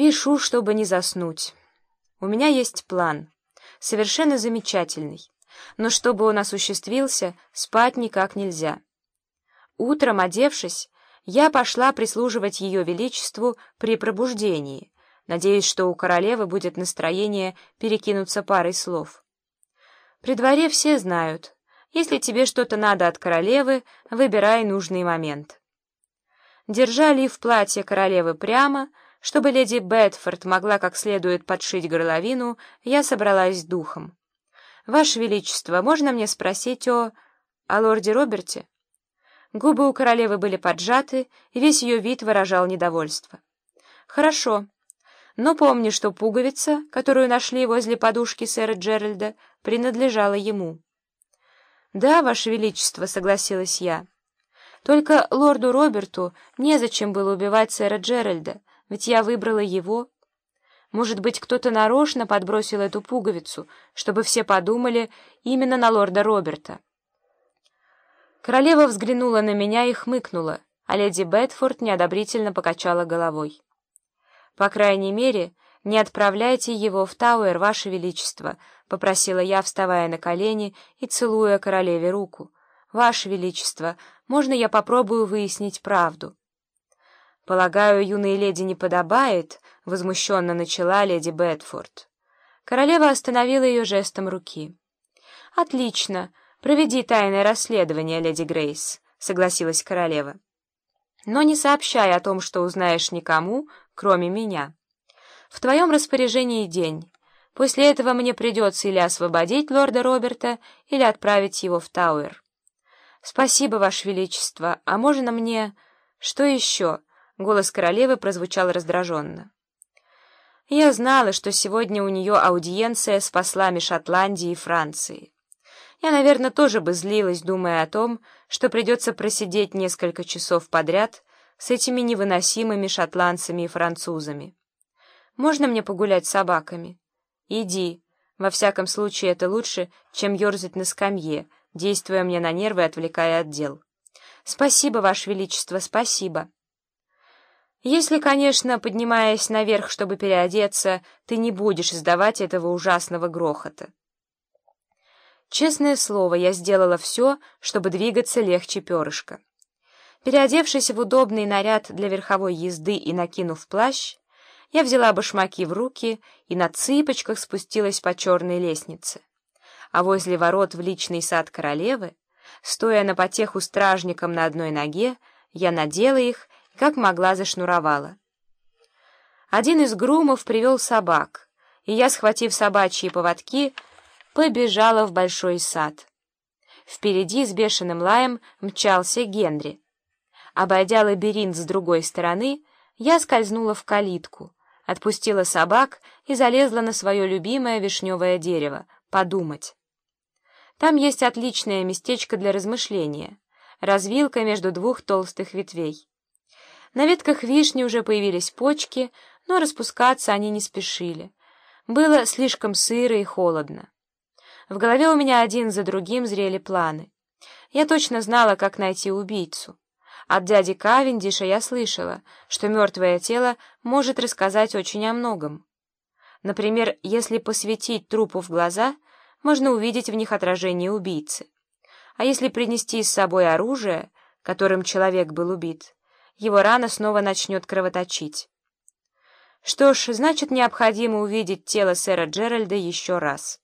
Пишу, чтобы не заснуть. У меня есть план, совершенно замечательный, но чтобы он осуществился, спать никак нельзя. Утром, одевшись, я пошла прислуживать Ее Величеству при пробуждении, надеясь, что у королевы будет настроение перекинуться парой слов. При дворе все знают, если тебе что-то надо от королевы, выбирай нужный момент. Держа в платье королевы прямо, чтобы леди Бетфорд могла как следует подшить горловину, я собралась духом. «Ваше Величество, можно мне спросить о... о лорде Роберте?» Губы у королевы были поджаты, и весь ее вид выражал недовольство. «Хорошо. Но помни, что пуговица, которую нашли возле подушки сэра Джеральда, принадлежала ему». «Да, Ваше Величество», — согласилась я. «Только лорду Роберту незачем было убивать сэра Джеральда, ведь я выбрала его. Может быть, кто-то нарочно подбросил эту пуговицу, чтобы все подумали именно на лорда Роберта». Королева взглянула на меня и хмыкнула, а леди Бетфорд неодобрительно покачала головой. «По крайней мере, не отправляйте его в Тауэр, Ваше Величество», — попросила я, вставая на колени и целуя королеве руку. «Ваше Величество, можно я попробую выяснить правду?» «Полагаю, юной леди не подобает», — возмущенно начала леди Бетфорд. Королева остановила ее жестом руки. «Отлично. «Проведи тайное расследование, леди Грейс», — согласилась королева. «Но не сообщай о том, что узнаешь никому, кроме меня. В твоем распоряжении день. После этого мне придется или освободить лорда Роберта, или отправить его в Тауэр». «Спасибо, Ваше Величество. А можно мне...» «Что еще?» — голос королевы прозвучал раздраженно. Я знала, что сегодня у нее аудиенция с послами Шотландии и Франции. Я, наверное, тоже бы злилась, думая о том, что придется просидеть несколько часов подряд с этими невыносимыми шотландцами и французами. Можно мне погулять с собаками? Иди. Во всяком случае, это лучше, чем ерзать на скамье, действуя мне на нервы и отвлекая от дел. Спасибо, Ваше Величество, спасибо. Если, конечно, поднимаясь наверх, чтобы переодеться, ты не будешь издавать этого ужасного грохота. Честное слово, я сделала все, чтобы двигаться легче перышка. Переодевшись в удобный наряд для верховой езды и накинув плащ, я взяла башмаки в руки и на цыпочках спустилась по черной лестнице. А возле ворот в личный сад королевы, стоя на потеху стражникам на одной ноге, я надела их как могла зашнуровала. Один из грумов привел собак, и я, схватив собачьи поводки, побежала в большой сад. Впереди с бешеным лаем мчался Генри. Обойдя лабиринт с другой стороны, я скользнула в калитку, отпустила собак и залезла на свое любимое вишневое дерево, подумать. Там есть отличное местечко для размышления, развилка между двух толстых ветвей. На ветках вишни уже появились почки, но распускаться они не спешили. Было слишком сыро и холодно. В голове у меня один за другим зрели планы. Я точно знала, как найти убийцу. От дяди Кавендиша я слышала, что мертвое тело может рассказать очень о многом. Например, если посветить трупу в глаза, можно увидеть в них отражение убийцы. А если принести с собой оружие, которым человек был убит, его рана снова начнет кровоточить. Что ж, значит, необходимо увидеть тело сэра Джеральда еще раз.